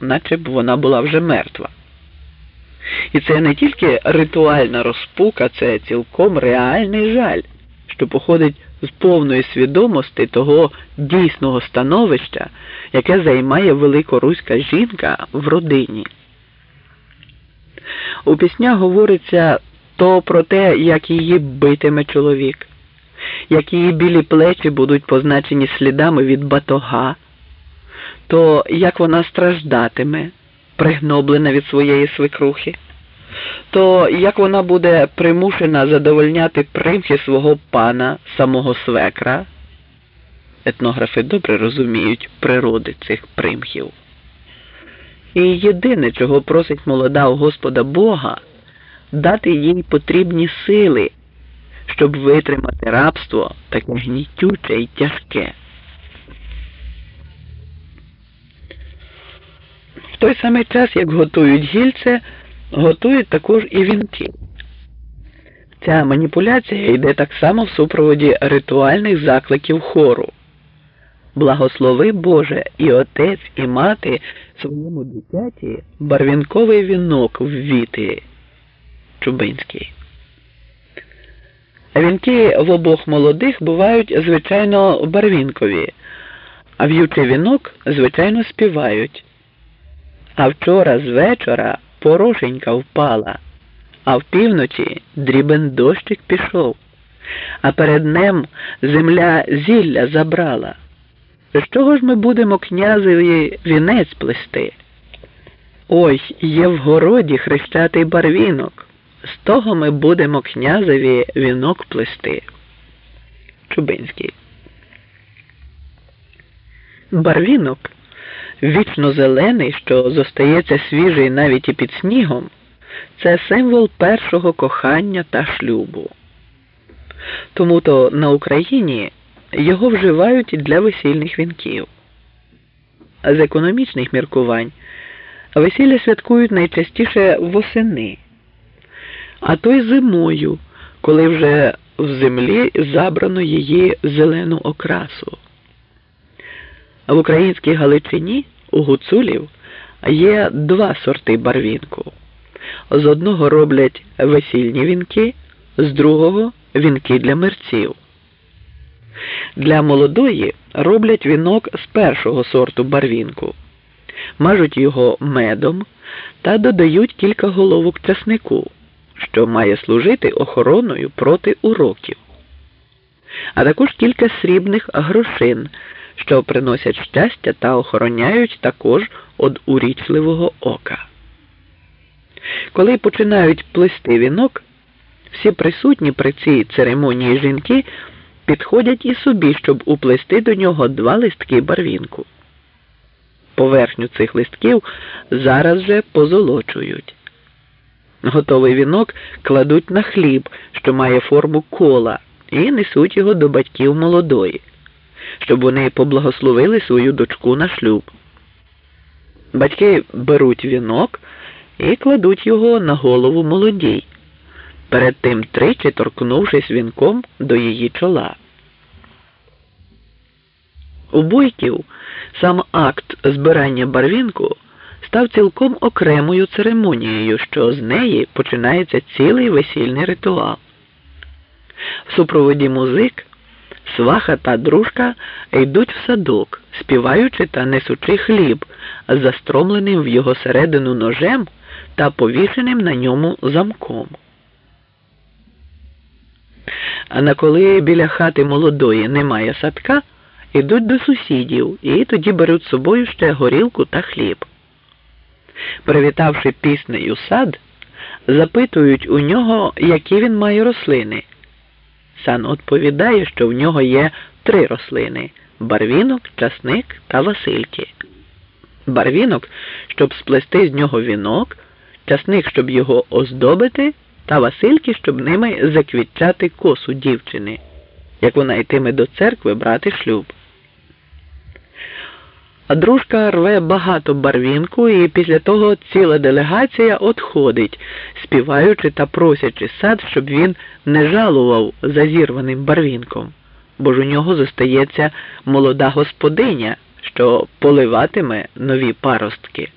наче б вона була вже мертва. І це не тільки ритуальна розпука, це цілком реальний жаль, що походить з повної свідомості того дійсного становища, яке займає великоруська жінка в родині. У піснях говориться то про те, як її битиме чоловік, як її білі плечі будуть позначені слідами від батога, то як вона страждатиме, пригноблена від своєї свекрухи, то як вона буде примушена задовольняти примхи свого пана, самого свекра. Етнографи добре розуміють природи цих примхів. І єдине, чого просить молода у Господа Бога, дати їй потрібні сили, щоб витримати рабство таке гнітюче і тяжке. Той самий час, як готують гільце, готують також і вінки. Ця маніпуляція йде так само в супроводі ритуальних закликів хору. Благослови Боже і отець, і мати своєму дитяті барвінковий вінок ввіти. Чубинський. Вінки в обох молодих бувають звичайно барвінкові, а в'ючий вінок, звичайно, співають. А вчора з вечора порошенька впала, а в півночі дрібен дощик пішов, а перед ним земля зілля забрала. З чого ж ми будемо князеві вінець плести? Ой, є в городі хрещатий барвінок. З того ми будемо князеві вінок плести. Чубинський. Барвінок вічно зелений, що зостається свіжий навіть і під снігом, це символ першого кохання та шлюбу. Тому то на Україні його вживають для весільних вінків. З економічних міркувань весілля святкують найчастіше восени, а то й зимою, коли вже в землі забрано її зелену окрасу. В українській Галичині у гуцулів є два сорти барвінку. З одного роблять весільні вінки, з другого вінки для мерців. Для молодої роблять вінок з першого сорту барвінку, мажуть його медом та додають кілька головок часнику, що має служити охороною проти уроків, а також кілька срібних грошин, що приносять щастя та охороняють також від урічливого ока. Коли починають плести вінок, всі присутні при цій церемонії жінки підходять і собі, щоб уплести до нього два листки барвінку. Поверхню цих листків зараз же позолочують. Готовий вінок кладуть на хліб, що має форму кола, і несуть його до батьків молодої, щоб вони поблагословили свою дочку на шлюб. Батьки беруть вінок і кладуть його на голову молодій, перед тим тричі торкнувшись вінком до її чола. У бойків сам акт збирання барвінку став цілком окремою церемонією, що з неї починається цілий весільний ритуал. В супроводі музик сваха та дружка йдуть в садок, співаючи та несучи хліб, застромленим в його середину ножем та повішеним на ньому замком. А на коли біля хати молодої немає садка, ідуть до сусідів і тоді беруть з собою ще горілку та хліб. Привітавши піснею сад, запитують у нього, які він має рослини. Сан відповідає, що в нього є три рослини барвінок, часник та васильки. Барвінок, щоб сплести з нього вінок, часник, щоб його оздобити, та васильки, щоб ними заквітчати косу дівчини, як вона йтиме до церкви брати шлюб. Дружка рве багато барвінку, і після того ціла делегація отходить, співаючи та просячи сад, щоб він не жалував за зірваним барвінком, бо ж у нього зостається молода господиня, що поливатиме нові паростки.